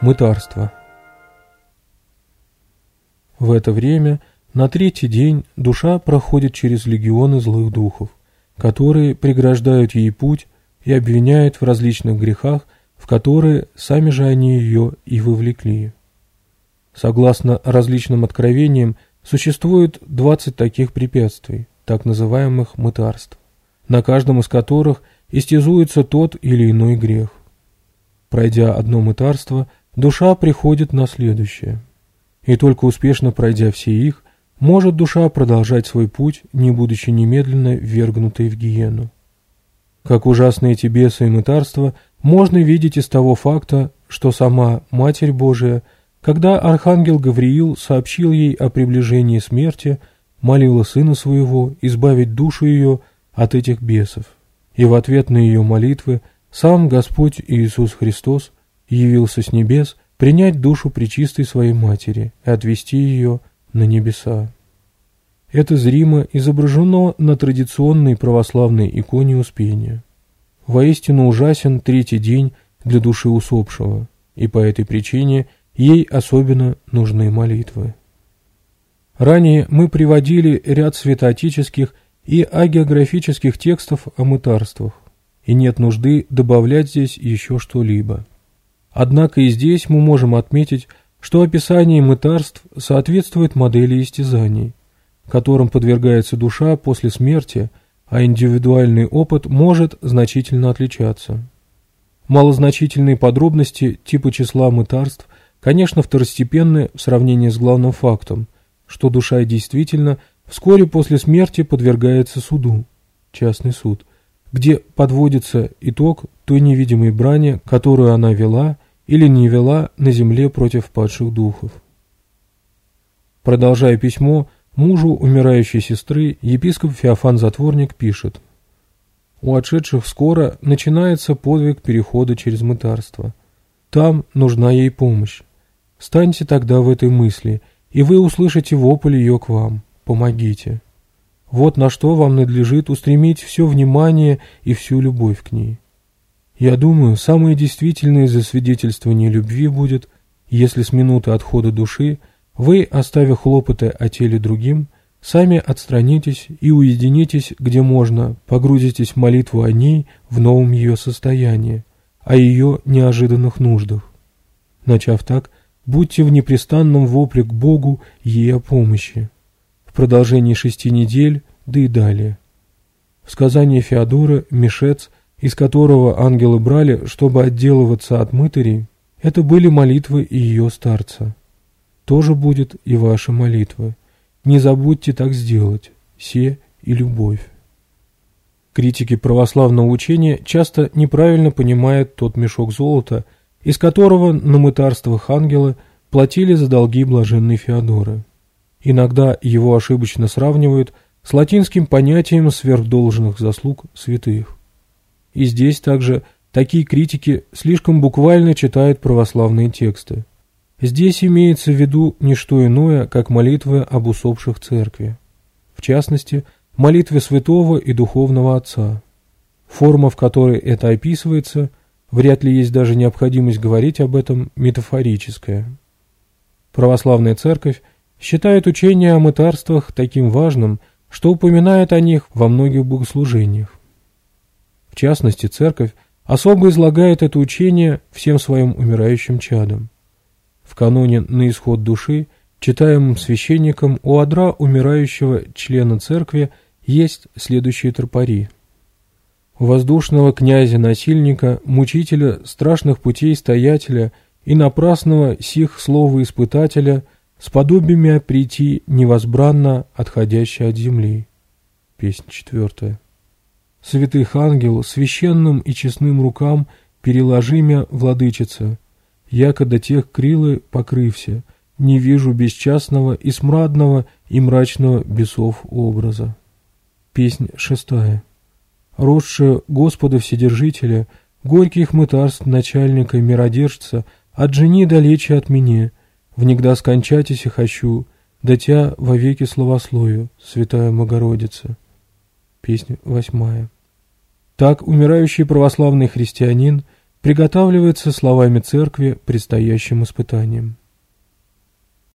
мытарство. В это время на третий день душа проходит через легионы злых духов, которые преграждают ей путь и обвиняют в различных грехах, в которые сами же они ее и вовлекли. Согласно различным откровениям, существует 20 таких препятствий, так называемых мытарств, на каждом из которых истязуется тот или иной грех. Пройдя одно мытарство – душа приходит на следующее. И только успешно пройдя все их, может душа продолжать свой путь, не будучи немедленно ввергнутой в гиену. Как ужасные эти бесы и мытарства можно видеть из того факта, что сама Матерь Божия, когда Архангел Гавриил сообщил ей о приближении смерти, молила сына своего избавить душу ее от этих бесов. И в ответ на ее молитвы сам Господь Иисус Христос – явился с небес принять душу причистой своей матери и отвести ее на небеса. Это зримо изображено на традиционной православной иконе Успения. Воистину ужасен третий день для души усопшего, и по этой причине ей особенно нужны молитвы. Ранее мы приводили ряд святоотеческих и агеографических текстов о мытарствах, и нет нужды добавлять здесь еще что-либо. Однако и здесь мы можем отметить, что описание мытарств соответствует модели истязаний, которым подвергается душа после смерти, а индивидуальный опыт может значительно отличаться. Малозначительные подробности типа числа мытарств, конечно, второстепенны в сравнении с главным фактом, что душа действительно вскоре после смерти подвергается суду, частный суд – где подводится итог той невидимой брани, которую она вела или не вела на земле против падших духов. Продолжая письмо, мужу умирающей сестры епископ Феофан Затворник пишет «У отшедших скоро начинается подвиг перехода через мытарство. Там нужна ей помощь. Станьте тогда в этой мысли, и вы услышите вопль ее к вам. Помогите». Вот на что вам надлежит устремить все внимание и всю любовь к ней. Я думаю, самое действительное засвидетельствование любви будет, если с минуты отхода души вы, оставив хлопоты о теле другим, сами отстранитесь и уединитесь, где можно, погрузитесь в молитву о ней в новом ее состоянии, о ее неожиданных нуждах. Начав так, будьте в непрестанном вопле к Богу ей о помощи в продолжении шести недель, да и далее. В сказании Феодора «Мешец», из которого ангелы брали, чтобы отделываться от мытарей, это были молитвы и ее старца. Тоже будет и ваша молитва. Не забудьте так сделать, се и любовь. Критики православного учения часто неправильно понимают тот мешок золота, из которого на мытарствах ангелы платили за долги блаженной Феодоры. Иногда его ошибочно сравнивают с латинским понятием сверхдолжных заслуг святых. И здесь также такие критики слишком буквально читают православные тексты. Здесь имеется в виду не что иное, как молитвы об усопших церкви. В частности, молитвы святого и духовного отца. Форма, в которой это описывается, вряд ли есть даже необходимость говорить об этом, метафорическая. Православная церковь – считает учение о мытарствах таким важным, что упоминает о них во многих богослужениях. В частности, церковь особо излагает это учение всем своим умирающим чадам. В каноне «На исход души», читаемым священником у адра умирающего члена церкви есть следующие тропари. «Воздушного князя-насильника, мучителя, страшных путей стоятеля и напрасного сих слова испытателя – с подобиями прийти невозбранно отходящей от земли. Песня четвертая. Святых ангел, священным и честным рукам переложи мя, владычица, яко до тех крилы покрывся, не вижу бесчастного и смрадного и мрачного бесов образа. Песнь шестая. Росшая Господа Вседержителя, горьких мытарств начальника и миродержца, отжени далече от меня, внегда скончатися хочу, да тя вовеки словословию, святая Богородица. Песня восьмая. Так умирающий православный христианин приготавливается словами церкви предстоящим испытаниям.